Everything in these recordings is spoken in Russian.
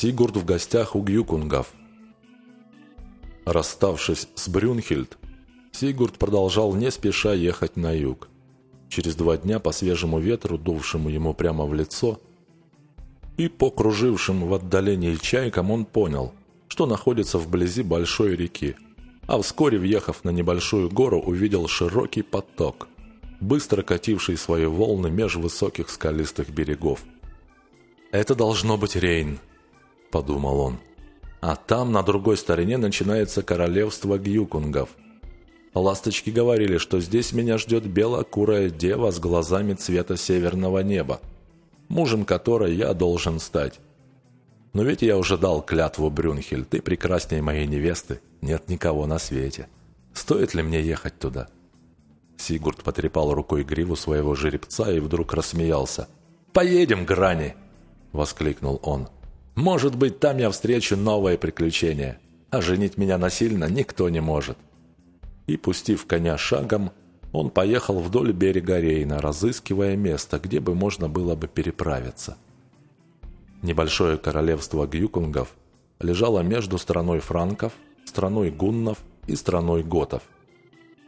Сигурд в гостях у Гюкунгов. Расставшись с Брюнхельд, Сигурд продолжал не спеша ехать на юг. Через два дня по свежему ветру, дувшему ему прямо в лицо, и по кружившим в отдалении чайкам он понял, что находится вблизи большой реки, а вскоре, въехав на небольшую гору, увидел широкий поток, быстро кативший свои волны меж высоких скалистых берегов. «Это должно быть Рейн», — подумал он. «А там, на другой стороне, начинается королевство Гюкунгов. Ласточки говорили, что здесь меня ждет белокурая дева с глазами цвета северного неба, мужем которой я должен стать. Но ведь я уже дал клятву Брюнхель, ты прекрасней моей невесты, нет никого на свете. Стоит ли мне ехать туда?» Сигурд потрепал рукой гриву своего жеребца и вдруг рассмеялся. «Поедем, Грани!» — воскликнул он. «Может быть, там я встречу новое приключение, а женить меня насильно никто не может». И, пустив коня шагом, он поехал вдоль берега Рейна, разыскивая место, где бы можно было бы переправиться. Небольшое королевство гюкунгов лежало между страной франков, страной гуннов и страной готов.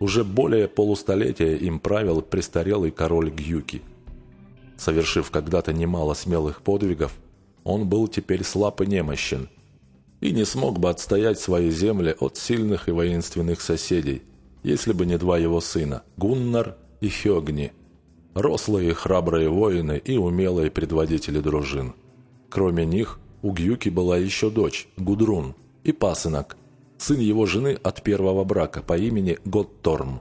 Уже более полустолетия им правил престарелый король Гюки. Совершив когда-то немало смелых подвигов, он был теперь слаб и немощен, и не смог бы отстоять свои земли от сильных и воинственных соседей, если бы не два его сына, Гуннар и Хёгни, рослые храбрые воины и умелые предводители дружин. Кроме них, у Гюки была еще дочь, Гудрун, и пасынок, сын его жены от первого брака по имени Готторм,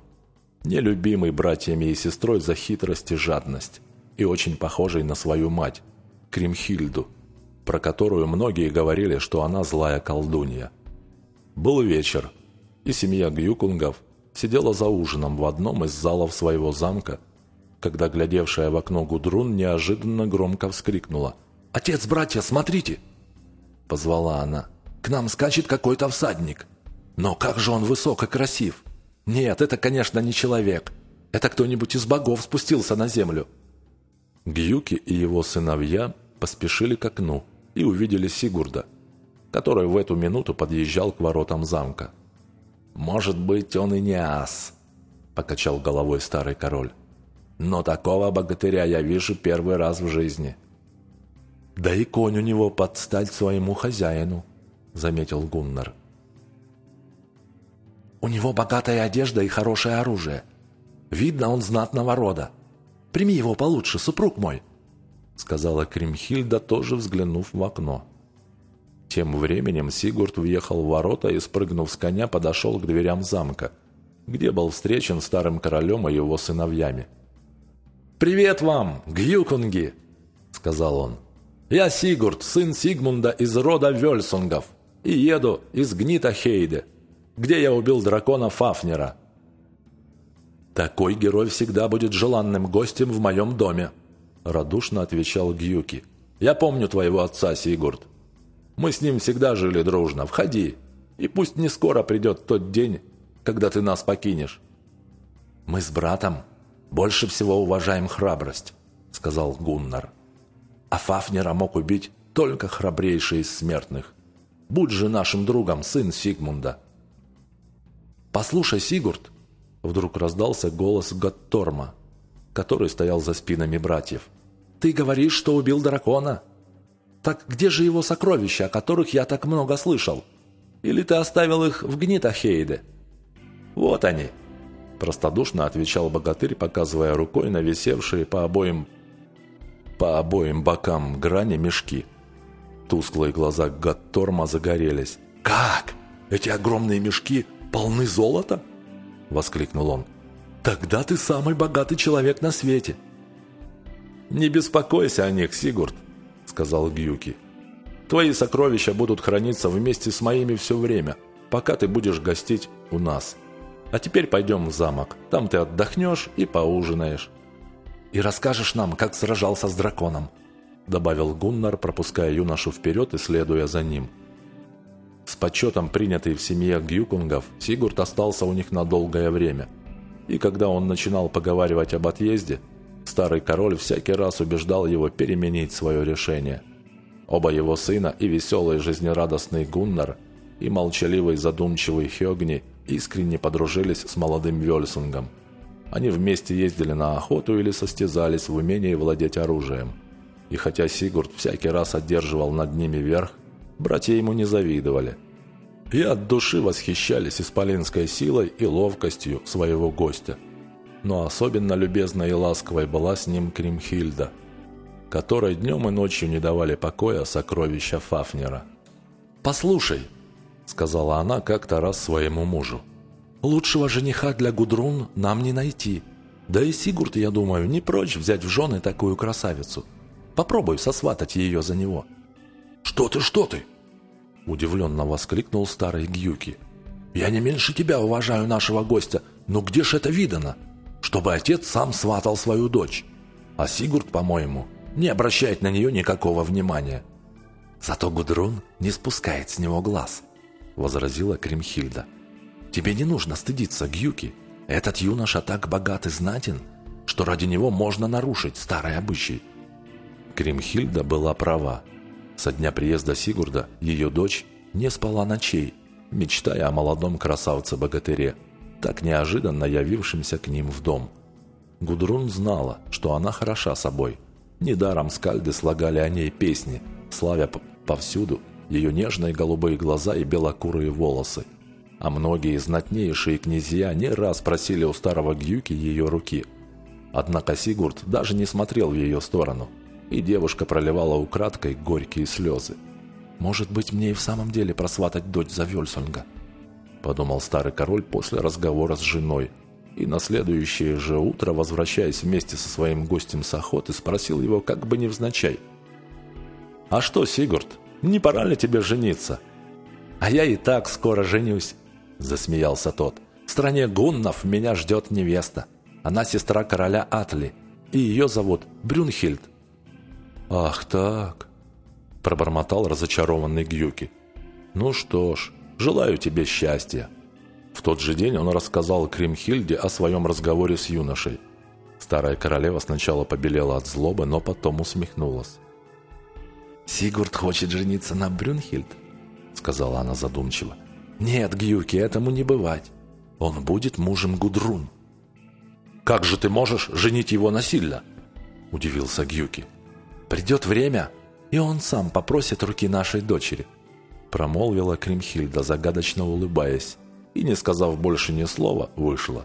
нелюбимый братьями и сестрой за хитрость и жадность, и очень похожий на свою мать, Кримхильду, про которую многие говорили, что она злая колдунья. Был вечер, и семья Гюкунгов сидела за ужином в одном из залов своего замка, когда глядевшая в окно Гудрун неожиданно громко вскрикнула – «Отец, братья, смотрите!» Позвала она. «К нам скачет какой-то всадник. Но как же он высок и красив! Нет, это, конечно, не человек. Это кто-нибудь из богов спустился на землю». Гюки и его сыновья поспешили к окну и увидели Сигурда, который в эту минуту подъезжал к воротам замка. «Может быть, он и не ас», — покачал головой старый король. «Но такого богатыря я вижу первый раз в жизни». «Да и конь у него под стать своему хозяину», — заметил Гуннар. «У него богатая одежда и хорошее оружие. Видно, он знатного рода. Прими его получше, супруг мой», — сказала Кримхильда, тоже взглянув в окно. Тем временем Сигурд въехал в ворота и, спрыгнув с коня, подошел к дверям замка, где был встречен старым королем и его сыновьями. «Привет вам, гюкунги!» — сказал он. Я Сигурд, сын Сигмунда из рода Вельсунгов, и еду из Гнитахейде, где я убил дракона Фафнера. Такой герой всегда будет желанным гостем в моем доме, радушно отвечал Гюки. Я помню твоего отца, Сигурд. Мы с ним всегда жили дружно. Входи, и пусть не скоро придет тот день, когда ты нас покинешь. Мы с братом больше всего уважаем храбрость, сказал Гуннар а Фафнера мог убить только храбрейший из смертных. Будь же нашим другом сын Сигмунда. «Послушай, Сигурд!» Вдруг раздался голос Готторма, который стоял за спинами братьев. «Ты говоришь, что убил дракона? Так где же его сокровища, о которых я так много слышал? Или ты оставил их в Гнитахейде?» «Вот они!» Простодушно отвечал богатырь, показывая рукой на висевшие по обоим по обоим бокам грани мешки. Тусклые глаза Гатторма загорелись. «Как? Эти огромные мешки полны золота?» — воскликнул он. «Тогда ты самый богатый человек на свете!» «Не беспокойся о них, Сигурд», — сказал Гюки. «Твои сокровища будут храниться вместе с моими все время, пока ты будешь гостить у нас. А теперь пойдем в замок, там ты отдохнешь и поужинаешь» и расскажешь нам, как сражался с драконом», добавил Гуннар, пропуская юношу вперед и следуя за ним. С почетом, принятый в семье Гюкунгов, Сигурд остался у них на долгое время. И когда он начинал поговаривать об отъезде, старый король всякий раз убеждал его переменить свое решение. Оба его сына, и веселый жизнерадостный Гуннар, и молчаливый задумчивый Хёгни искренне подружились с молодым Вельсунгом. Они вместе ездили на охоту или состязались в умении владеть оружием. И хотя Сигурд всякий раз одерживал над ними верх, братья ему не завидовали. И от души восхищались исполинской силой и ловкостью своего гостя. Но особенно любезной и ласковой была с ним Кримхильда – которой днем и ночью не давали покоя сокровища Фафнера. «Послушай», — сказала она как-то раз своему мужу, «лучшего жениха для Гудрун нам не найти. Да и Сигурд, я думаю, не прочь взять в жены такую красавицу. Попробуй сосватать ее за него». «Что ты, что ты?» — удивленно воскликнул старый Гюки. «Я не меньше тебя уважаю нашего гостя, но где ж это видано? Чтобы отец сам сватал свою дочь. А Сигурд, по-моему, не обращает на нее никакого внимания. «Зато Гудрун не спускает с него глаз», — возразила Кримхильда. «Тебе не нужно стыдиться, Гюки. Этот юноша так богат и знатен, что ради него можно нарушить старый обычай». Кримхильда была права. Со дня приезда Сигурда ее дочь не спала ночей, мечтая о молодом красавце-богатыре, так неожиданно явившемся к ним в дом. Гудрун знала, что она хороша собой — Недаром скальды слагали о ней песни, славя повсюду ее нежные голубые глаза и белокурые волосы. А многие знатнейшие князья не раз просили у старого Гюки ее руки. Однако Сигурд даже не смотрел в ее сторону, и девушка проливала украдкой горькие слезы. «Может быть, мне и в самом деле просватать дочь за Вельсунга?» – подумал старый король после разговора с женой – и на следующее же утро, возвращаясь вместе со своим гостем с охоты, спросил его как бы невзначай. «А что, Сигурд, не пора ли тебе жениться?» «А я и так скоро женюсь», – засмеялся тот. «В стране гуннов меня ждет невеста. Она сестра короля Атли, и ее зовут Брюнхильд». «Ах так», – пробормотал разочарованный Гюки. «Ну что ж, желаю тебе счастья». В тот же день он рассказал Кримхильде о своем разговоре с юношей. Старая королева сначала побелела от злобы, но потом усмехнулась. «Сигурд хочет жениться на Брюнхильд?» — сказала она задумчиво. «Нет, Гюки, этому не бывать. Он будет мужем Гудрун». «Как же ты можешь женить его насильно?» — удивился Гюки. «Придет время, и он сам попросит руки нашей дочери», — промолвила Кримхильда, загадочно улыбаясь и, не сказав больше ни слова, вышла.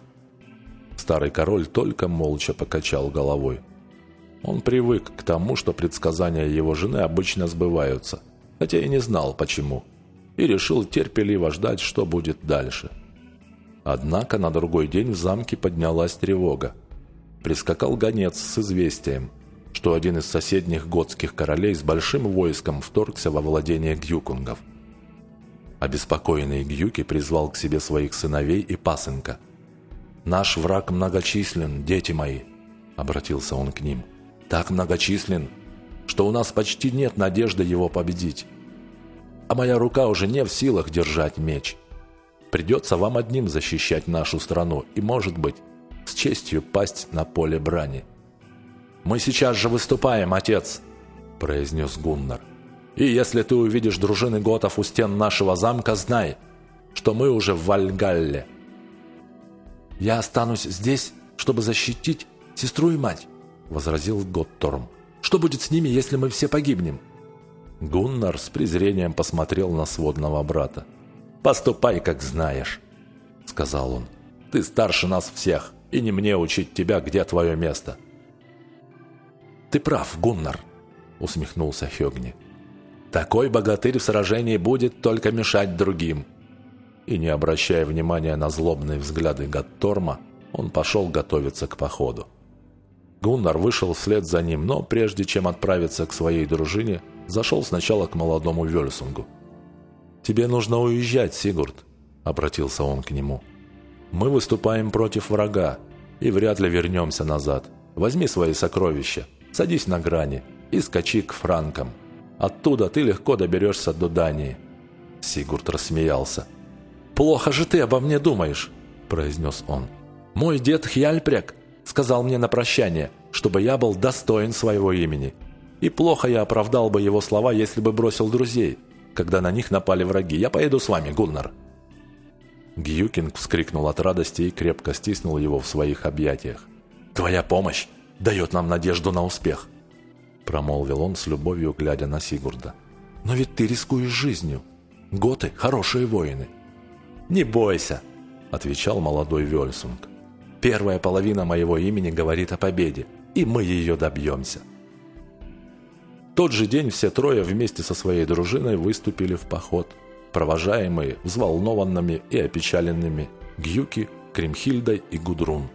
Старый король только молча покачал головой. Он привык к тому, что предсказания его жены обычно сбываются, хотя и не знал почему, и решил терпеливо ждать, что будет дальше. Однако на другой день в замке поднялась тревога. Прискакал гонец с известием, что один из соседних готских королей с большим войском вторгся во владение гюкунгов – Обеспокоенный Гюки призвал к себе своих сыновей и пасынка. «Наш враг многочислен, дети мои», — обратился он к ним. «Так многочислен, что у нас почти нет надежды его победить. А моя рука уже не в силах держать меч. Придется вам одним защищать нашу страну и, может быть, с честью пасть на поле брани». «Мы сейчас же выступаем, отец», — произнес Гуннар. И если ты увидишь дружины готов у стен нашего замка, знай, что мы уже в Вальгалле. «Я останусь здесь, чтобы защитить сестру и мать», — возразил Готторм. «Что будет с ними, если мы все погибнем?» Гуннар с презрением посмотрел на сводного брата. «Поступай, как знаешь», — сказал он. «Ты старше нас всех, и не мне учить тебя, где твое место». «Ты прав, Гуннар», — усмехнулся Хёгни. Такой богатырь в сражении будет только мешать другим. И не обращая внимания на злобные взгляды Гатторма, он пошел готовиться к походу. Гуннар вышел вслед за ним, но прежде чем отправиться к своей дружине, зашел сначала к молодому Вельсунгу. «Тебе нужно уезжать, Сигурд», — обратился он к нему. «Мы выступаем против врага и вряд ли вернемся назад. Возьми свои сокровища, садись на грани и скачи к франкам». Оттуда ты легко доберешься до Дании». Сигурд рассмеялся. «Плохо же ты обо мне думаешь», – произнес он. «Мой дед Хьяльпряк сказал мне на прощание, чтобы я был достоин своего имени. И плохо я оправдал бы его слова, если бы бросил друзей, когда на них напали враги. Я поеду с вами, Гуннар». Гьюкинг вскрикнул от радости и крепко стиснул его в своих объятиях. «Твоя помощь дает нам надежду на успех», промолвил он с любовью, глядя на Сигурда. «Но ведь ты рискуешь жизнью. Готы – хорошие воины». «Не бойся», – отвечал молодой Вельсунг. «Первая половина моего имени говорит о победе, и мы ее добьемся». тот же день все трое вместе со своей дружиной выступили в поход – провожаемые взволнованными и опечаленными Гюки, Кримхильдой и Гудрун.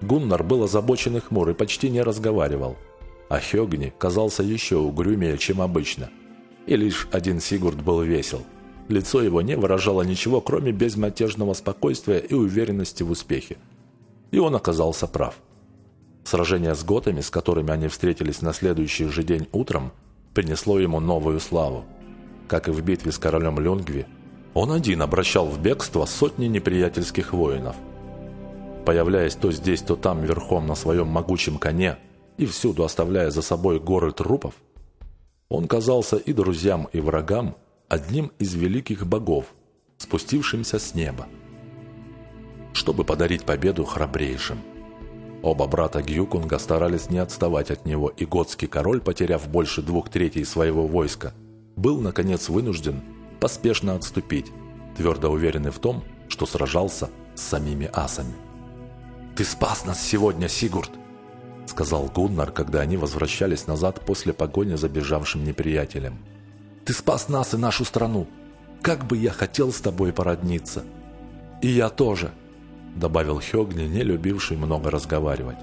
Гуннар был озабочен и хмур и почти не разговаривал, а Хёгни казался еще угрюмее, чем обычно. И лишь один Сигурд был весел. Лицо его не выражало ничего, кроме безмятежного спокойствия и уверенности в успехе. И он оказался прав. Сражение с готами, с которыми они встретились на следующий же день утром, принесло ему новую славу. Как и в битве с королем Люнгви, он один обращал в бегство сотни неприятельских воинов. Появляясь то здесь, то там верхом на своем могучем коне и всюду оставляя за собой горы трупов, он казался и друзьям, и врагам одним из великих богов, спустившимся с неба, чтобы подарить победу храбрейшим. Оба брата Гюкунга старались не отставать от него, и готский король, потеряв больше двух третей своего войска – был, наконец, вынужден поспешно отступить, твердо уверенный в том, что сражался с самими асами. «Ты спас нас сегодня, Сигурд!» — сказал Гуннар, когда они возвращались назад после погони за бежавшим неприятелем. «Ты спас нас и нашу страну! Как бы я хотел с тобой породниться!» «И я тоже!» — добавил Хёгни, не любивший много разговаривать.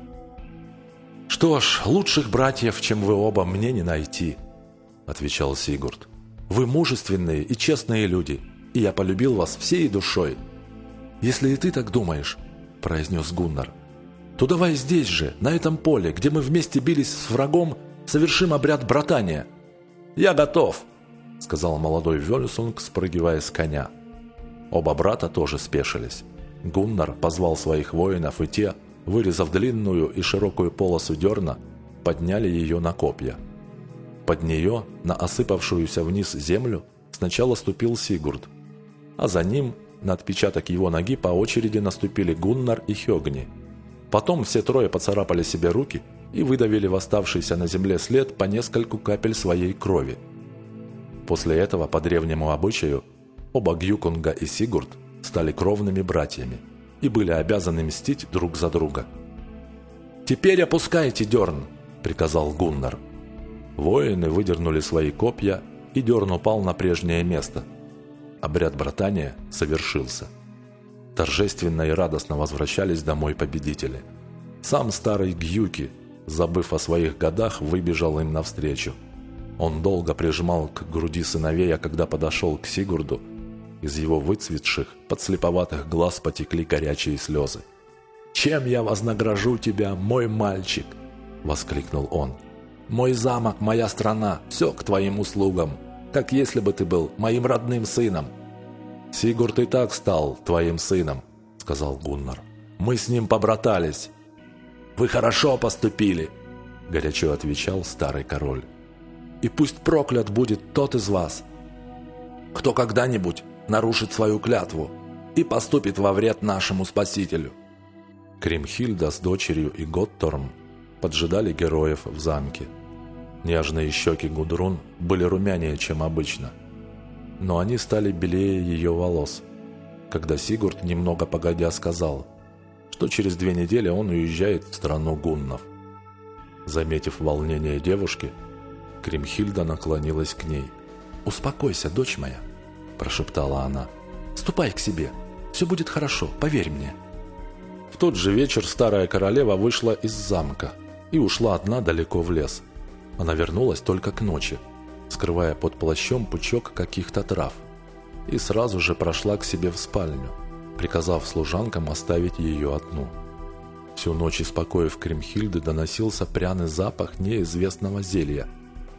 «Что ж, лучших братьев, чем вы оба, мне не найти!» – отвечал Сигурд. «Вы мужественные и честные люди, и я полюбил вас всей душой». «Если и ты так думаешь», – произнес Гуннар, – «то давай здесь же, на этом поле, где мы вместе бились с врагом, совершим обряд братания». «Я готов», – сказал молодой Вёлюсунг, спрыгивая с коня. Оба брата тоже спешились. Гуннар позвал своих воинов, и те, вырезав длинную и широкую полосу дерна, подняли ее на копья. Под нее, на осыпавшуюся вниз землю, сначала ступил Сигурд, а за ним на отпечаток его ноги по очереди наступили Гуннар и Хёгни. Потом все трое поцарапали себе руки и выдавили в оставшийся на земле след по нескольку капель своей крови. После этого, по древнему обычаю, оба Гюкунга и Сигурд стали кровными братьями и были обязаны мстить друг за друга. «Теперь опускайте дерн!» – приказал Гуннар – Воины выдернули свои копья, и дерн упал на прежнее место. Обряд братания совершился. Торжественно и радостно возвращались домой победители. Сам старый Гьюки, забыв о своих годах, выбежал им навстречу. Он долго прижимал к груди сыновей, а когда подошел к Сигурду, из его выцветших, подслеповатых глаз потекли горячие слезы. «Чем я вознагражу тебя, мой мальчик?» – воскликнул он. Мой замок, моя страна, все к твоим услугам, как если бы ты был моим родным сыном». «Сигурд и так стал твоим сыном», — сказал Гуннар. «Мы с ним побратались». «Вы хорошо поступили», — горячо отвечал старый король. «И пусть проклят будет тот из вас, кто когда-нибудь нарушит свою клятву и поступит во вред нашему спасителю». Кримхильда с дочерью и Готторм поджидали героев в замке. Нежные щеки Гудрун были румянее, чем обычно, но они стали белее ее волос, когда Сигурд немного погодя сказал, что через две недели он уезжает в страну гуннов. Заметив волнение девушки, Кримхильда наклонилась к ней. «Успокойся, дочь моя», – прошептала она. «Ступай к себе, все будет хорошо, поверь мне». В тот же вечер старая королева вышла из замка – и ушла одна далеко в лес. Она вернулась только к ночи, скрывая под плащом пучок каких-то трав, и сразу же прошла к себе в спальню, приказав служанкам оставить ее одну. Всю ночь из покоев Кремхильды доносился пряный запах неизвестного зелья,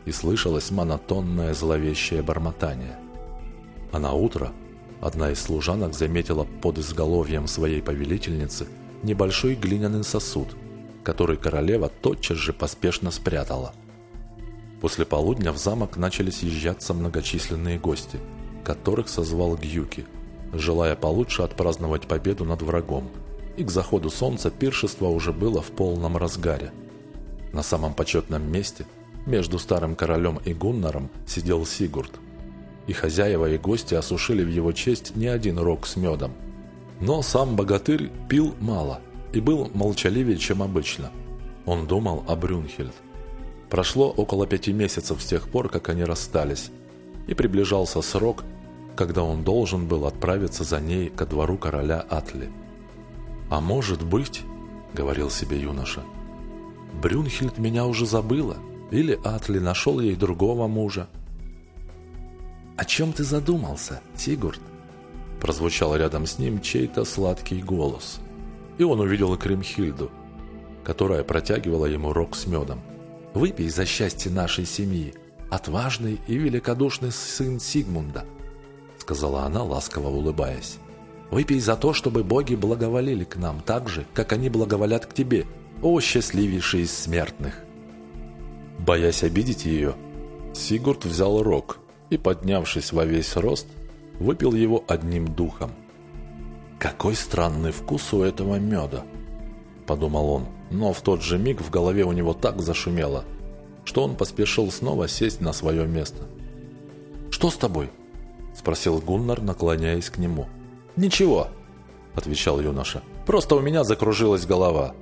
и слышалось монотонное зловещее бормотание. А на утро одна из служанок заметила под изголовьем своей повелительницы небольшой глиняный сосуд – который королева тотчас же поспешно спрятала. После полудня в замок начали съезжаться многочисленные гости, которых созвал Гюки, желая получше отпраздновать победу над врагом. И к заходу солнца пиршество уже было в полном разгаре. На самом почетном месте, между старым королем и Гуннаром, сидел Сигурд. И хозяева и гости осушили в его честь не один рог с медом. Но сам богатырь пил мало и был молчаливее, чем обычно. Он думал о Брюнхельд. Прошло около пяти месяцев с тех пор, как они расстались, и приближался срок, когда он должен был отправиться за ней ко двору короля Атли. «А может быть, — говорил себе юноша, — Брюнхельд меня уже забыла, или Атли нашел ей другого мужа». «О чем ты задумался, Сигурд?» Прозвучал рядом с ним чей-то сладкий голос, и он увидел Кримхильду, которая протягивала ему рог с медом. Выпей за счастье нашей семьи, отважный и великодушный сын Сигмунда», сказала она, ласково улыбаясь. «Выпей за то, чтобы боги благоволили к нам так же, как они благоволят к тебе, о счастливейший из смертных!» Боясь обидеть ее, Сигурд взял рог и, поднявшись во весь рост, выпил его одним духом. «Какой странный вкус у этого меда!» – подумал он но в тот же миг в голове у него так зашумело, что он поспешил снова сесть на свое место. «Что с тобой?» – спросил Гуннар, наклоняясь к нему. «Ничего», – отвечал юноша. «Просто у меня закружилась голова».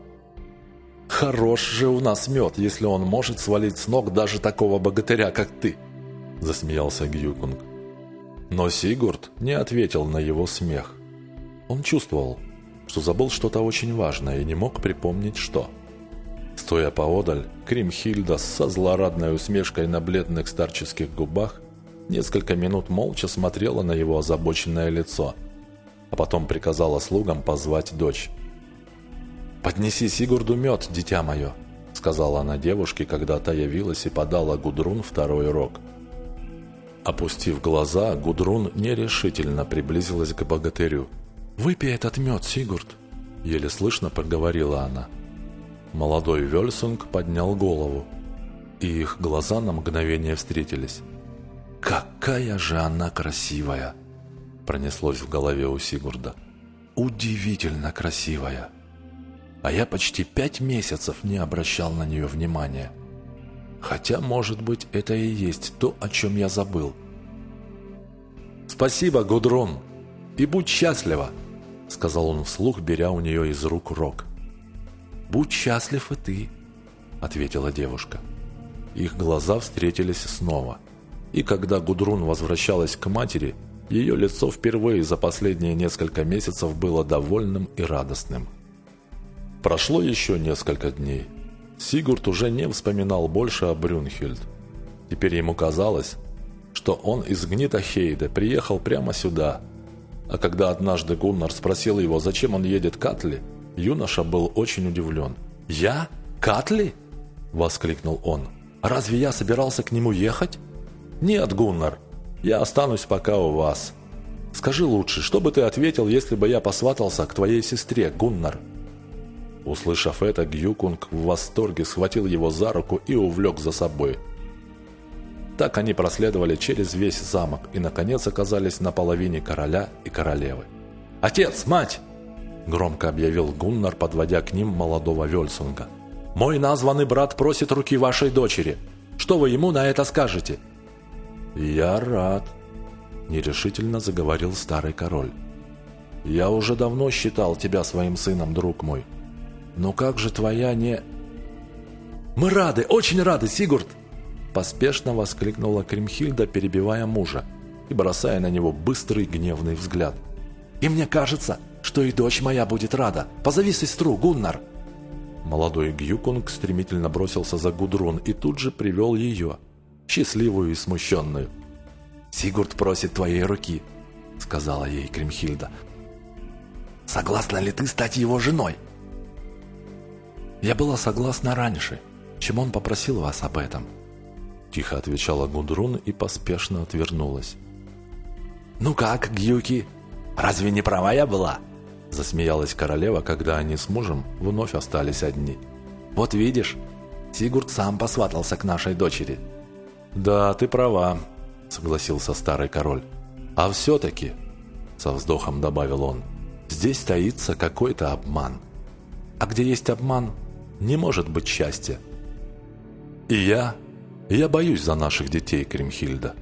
«Хорош же у нас мед, если он может свалить с ног даже такого богатыря, как ты!» – засмеялся Гюкунг. Но Сигурд не ответил на его смех. Он чувствовал – что забыл что-то очень важное и не мог припомнить, что. Стоя поодаль, Кримхильда со злорадной усмешкой на бледных старческих губах несколько минут молча смотрела на его озабоченное лицо, а потом приказала слугам позвать дочь. «Поднеси Сигурду мед, дитя мое», — сказала она девушке, когда та явилась и подала Гудрун второй рог. Опустив глаза, Гудрун нерешительно приблизилась к богатырю — «Выпей этот мед, Сигурд!» — еле слышно проговорила она. Молодой Вельсунг поднял голову, и их глаза на мгновение встретились. «Какая же она красивая!» — пронеслось в голове у Сигурда. «Удивительно красивая!» А я почти пять месяцев не обращал на нее внимания. Хотя, может быть, это и есть то, о чем я забыл. «Спасибо, Гудрон, и будь счастлива!» сказал он вслух, беря у нее из рук рог. «Будь счастлив и ты», — ответила девушка. Их глаза встретились снова. И когда Гудрун возвращалась к матери, ее лицо впервые за последние несколько месяцев было довольным и радостным. Прошло еще несколько дней. Сигурд уже не вспоминал больше о Брюнхельд. Теперь ему казалось, что он из Гнитахейда приехал прямо сюда, а когда однажды Гуннар спросил его, зачем он едет к Атли, юноша был очень удивлен. «Я? Катли?» – воскликнул он. «Разве я собирался к нему ехать?» «Нет, Гуннар, я останусь пока у вас. Скажи лучше, что бы ты ответил, если бы я посватался к твоей сестре, Гуннар?» Услышав это, Гюкунг в восторге схватил его за руку и увлек за собой – так они проследовали через весь замок и, наконец, оказались на половине короля и королевы. «Отец! Мать!» – громко объявил Гуннар, подводя к ним молодого Вельсунга. «Мой названный брат просит руки вашей дочери. Что вы ему на это скажете?» «Я рад», – нерешительно заговорил старый король. «Я уже давно считал тебя своим сыном, друг мой. Но как же твоя не...» «Мы рады, очень рады, Сигурд!» Поспешно воскликнула Кримхильда, перебивая мужа и бросая на него быстрый гневный взгляд. «И мне кажется, что и дочь моя будет рада. Позови сестру, Гуннар!» Молодой Гюкунг стремительно бросился за Гудрун и тут же привел ее, счастливую и смущенную. «Сигурд просит твоей руки», — сказала ей Кримхильда. «Согласна ли ты стать его женой?» «Я была согласна раньше, чем он попросил вас об этом», Тихо отвечала Гудрун и поспешно отвернулась. «Ну как, Гюки, разве не права я была?» Засмеялась королева, когда они с мужем вновь остались одни. «Вот видишь, Сигурд сам посватался к нашей дочери. «Да, ты права», — согласился старый король. «А все-таки», — со вздохом добавил он, — «здесь таится какой-то обман. А где есть обман, не может быть счастья. И я, я боюсь за наших детей, Кремхильда».